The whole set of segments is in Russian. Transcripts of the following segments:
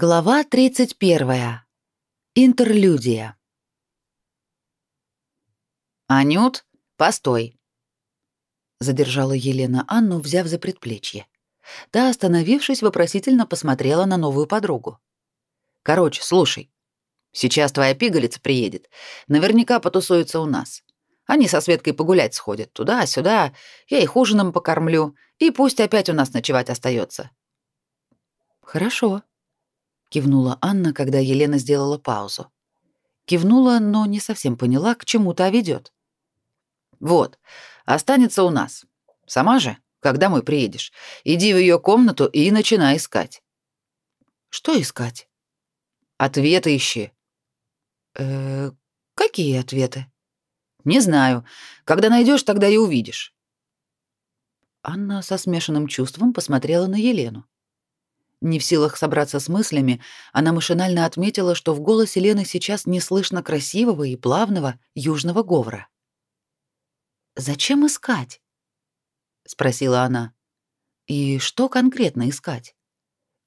Глава 31. Интерлюдия. «Анют, постой!» Задержала Елена Анну, взяв за предплечье. Та, остановившись, вопросительно посмотрела на новую подругу. «Короче, слушай. Сейчас твоя пигалица приедет. Наверняка потусуется у нас. Они со Светкой погулять сходят туда-сюда, я их ужином покормлю, и пусть опять у нас ночевать остается. «Хорошо», кивнула Анна, когда Елена сделала паузу. Кивнула, но не совсем поняла, к чему та ведет. Вот, останется у нас. Сама же, когда мы приедешь, иди в ее комнату и начинай искать. Что искать? Ответы ищи. Э, какие ответы? Не знаю. Когда найдешь, тогда и увидишь. Анна со смешанным чувством посмотрела на Елену. Не в силах собраться с мыслями, она машинально отметила, что в голосе Лены сейчас не слышно красивого и плавного южного говора. «Зачем искать?» — спросила она. «И что конкретно искать?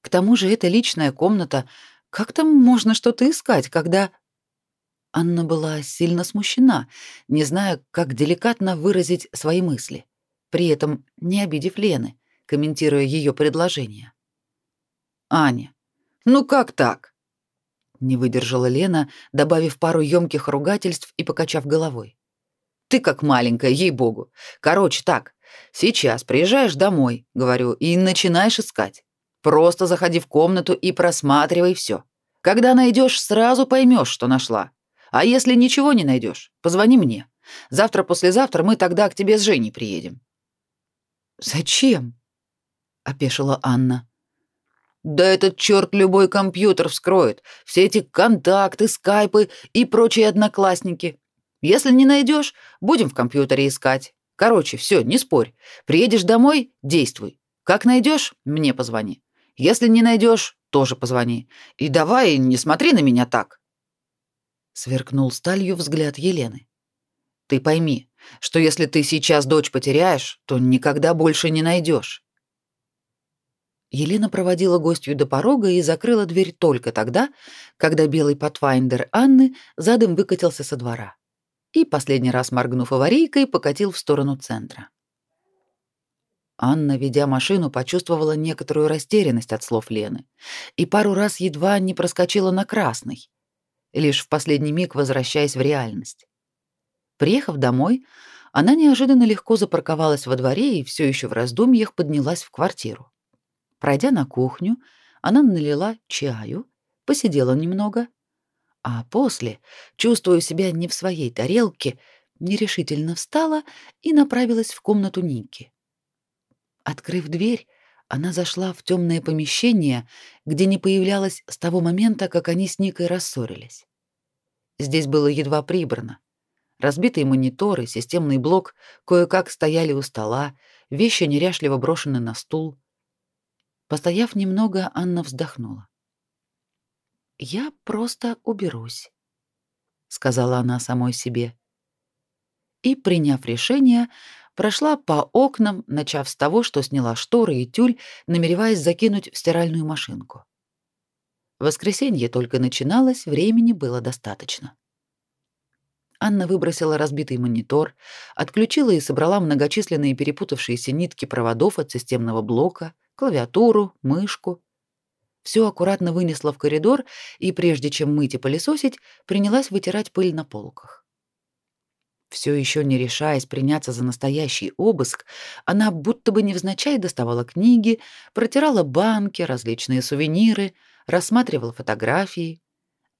К тому же это личная комната. Как там можно что-то искать, когда...» Анна была сильно смущена, не зная, как деликатно выразить свои мысли, при этом не обидев Лены, комментируя ее предложение. Аня. Ну как так? Не выдержала Лена, добавив пару ёмких ругательств и покачав головой. Ты как маленькая, ей-богу. Короче, так. Сейчас приезжаешь домой, говорю, и начинаешь искать. Просто заходи в комнату и просматривай все. Когда найдешь, сразу поймешь, что нашла. А если ничего не найдешь, позвони мне. Завтра-послезавтра мы тогда к тебе с Женей приедем. Зачем? опешила Анна. Да этот черт любой компьютер вскроет. Все эти контакты, скайпы и прочие одноклассники. Если не найдешь, будем в компьютере искать. Короче, все, не спорь. Приедешь домой действуй. Как найдешь, мне позвони. Если не найдешь, тоже позвони. И давай, не смотри на меня так. Сверкнул сталью взгляд Елены. Ты пойми, что если ты сейчас дочь потеряешь, то никогда больше не найдешь. Елена проводила гостью до порога и закрыла дверь только тогда, когда белый Pathfinder Анны задом выкатился со двора и, последний раз моргнув аварийкой, покатил в сторону центра. Анна, ведя машину, почувствовала некоторую растерянность от слов Лены и пару раз едва не проскочила на красный, лишь в последний миг возвращаясь в реальность. Приехав домой, она неожиданно легко запарковалась во дворе и все еще в раздумьях поднялась в квартиру. Пройдя на кухню, она налила чаю, посидела немного, а после, чувствуя себя не в своей тарелке, нерешительно встала и направилась в комнату Ники. Открыв дверь, она зашла в темное помещение, где не появлялась с того момента, как они с Никой рассорились. Здесь было едва прибрано. Разбитые мониторы, системный блок кое-как стояли у стола, вещи неряшливо брошены на стул. Постояв немного, Анна вздохнула. «Я просто уберусь», — сказала она самой себе. И, приняв решение, прошла по окнам, начав с того, что сняла шторы и тюль, намереваясь закинуть в стиральную машинку. Воскресенье только начиналось, времени было достаточно. Анна выбросила разбитый монитор, отключила и собрала многочисленные перепутавшиеся нитки проводов от системного блока, клавиатуру, мышку. Все аккуратно вынесла в коридор и, прежде чем мыть и пылесосить, принялась вытирать пыль на полках. Все еще не решаясь приняться за настоящий обыск, она будто бы невзначай доставала книги, протирала банки, различные сувениры, рассматривала фотографии.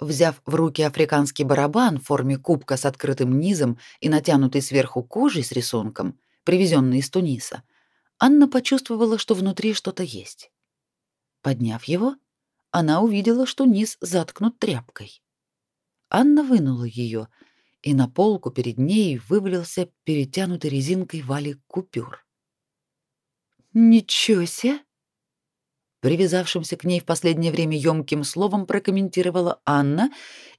Взяв в руки африканский барабан в форме кубка с открытым низом и натянутой сверху кожей с рисунком, привезенный из Туниса, Анна почувствовала, что внутри что-то есть. Подняв его, она увидела, что низ заткнут тряпкой. Анна вынула ее, и на полку перед ней вывалился перетянутый резинкой валик купюр. «Ничего себе!» Привязавшимся к ней в последнее время ёмким словом прокомментировала Анна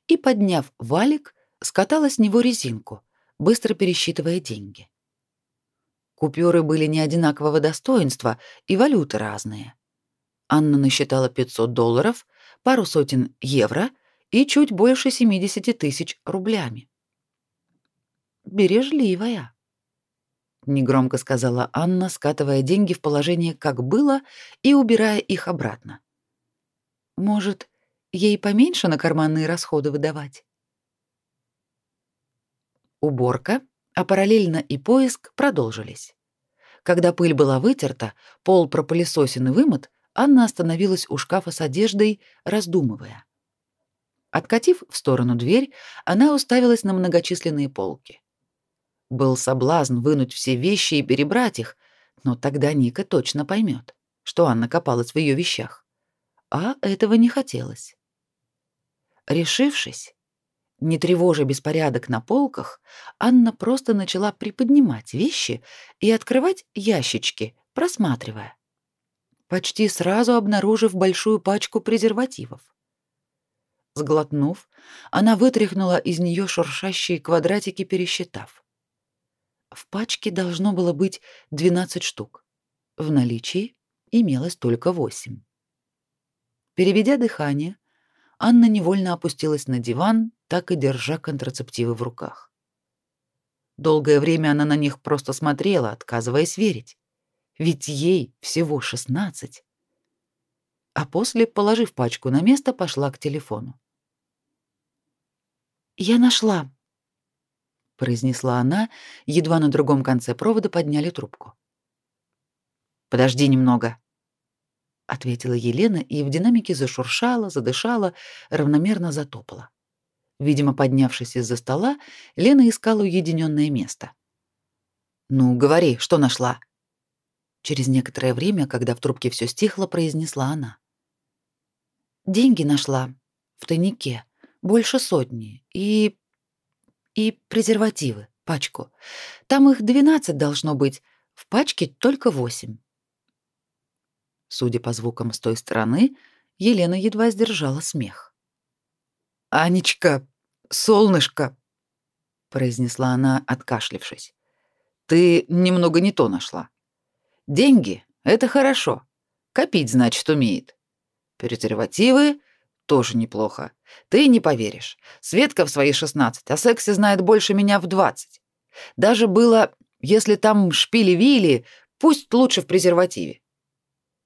и, подняв валик, скатала с него резинку, быстро пересчитывая деньги. Купюры были не одинакового достоинства и валюты разные. Анна насчитала 500 долларов, пару сотен евро и чуть больше 70 тысяч рублями. «Бережливая», — негромко сказала Анна, скатывая деньги в положение, как было, и убирая их обратно. «Может, ей поменьше на карманные расходы выдавать?» Уборка, а параллельно и поиск продолжились. Когда пыль была вытерта, пол пропылесосен и вымыт, Анна остановилась у шкафа с одеждой, раздумывая. Откатив в сторону дверь, она уставилась на многочисленные полки. Был соблазн вынуть все вещи и перебрать их, но тогда Ника точно поймет, что Анна копалась в ее вещах. А этого не хотелось. Решившись, не тревожа беспорядок на полках, Анна просто начала приподнимать вещи и открывать ящички, просматривая. Почти сразу обнаружив большую пачку презервативов. Сглотнув, она вытряхнула из нее шуршащие квадратики, пересчитав. В пачке должно было быть 12 штук. В наличии имелось только 8. Переведя дыхание, Анна невольно опустилась на диван, так и держа контрацептивы в руках. Долгое время она на них просто смотрела, отказываясь верить. Ведь ей всего 16. А после, положив пачку на место, пошла к телефону. «Я нашла», — произнесла она, едва на другом конце провода подняли трубку. «Подожди немного», ответила Елена и в динамике зашуршала, задышала, равномерно затопала. Видимо, поднявшись из-за стола, Лена искала уединенное место. Ну, говори, что нашла? Через некоторое время, когда в трубке все стихло, произнесла она. Деньги нашла в тайнике, больше сотни, и и презервативы, пачку. Там их двенадцать должно быть, в пачке только восемь. Судя по звукам с той стороны, Елена едва сдержала смех. «Анечка, солнышко!» — произнесла она, откашлившись. «Ты немного не то нашла. Деньги — это хорошо. Копить, значит, умеет. Презервативы — тоже неплохо. Ты не поверишь. Светка в свои 16 о сексе знает больше меня в 20. Даже было, если там шпили-вили, пусть лучше в презервативе.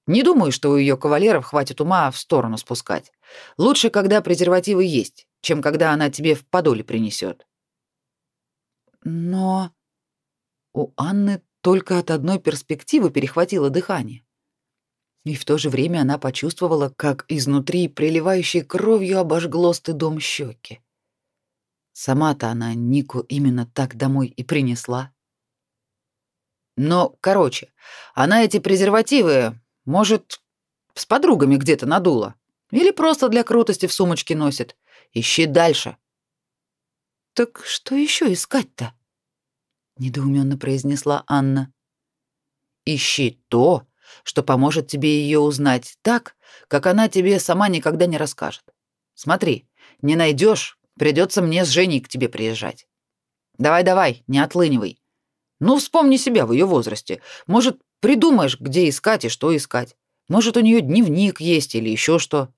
Не думаю, что у ее кавалеров хватит ума в сторону спускать. Лучше, когда презервативы есть, чем когда она тебе в подоле принесет. Но у Анны только от одной перспективы перехватило дыхание. И в то же время она почувствовала, как изнутри приливающей кровью обожгло стыдом щеки. Сама-то она Нику именно так домой и принесла. Но, короче, она эти презервативы может, с подругами где-то надула. Или просто для крутости в сумочке носит. Ищи дальше. Так что еще искать-то? недоуменно произнесла Анна. Ищи то, что поможет тебе ее узнать так, как она тебе сама никогда не расскажет. Смотри, не найдешь, придется мне с Женей к тебе приезжать. Давай-давай, не отлынивай. Ну, вспомни себя в ее возрасте. Может, Придумаешь, где искать и что искать. Может, у нее дневник есть или еще что.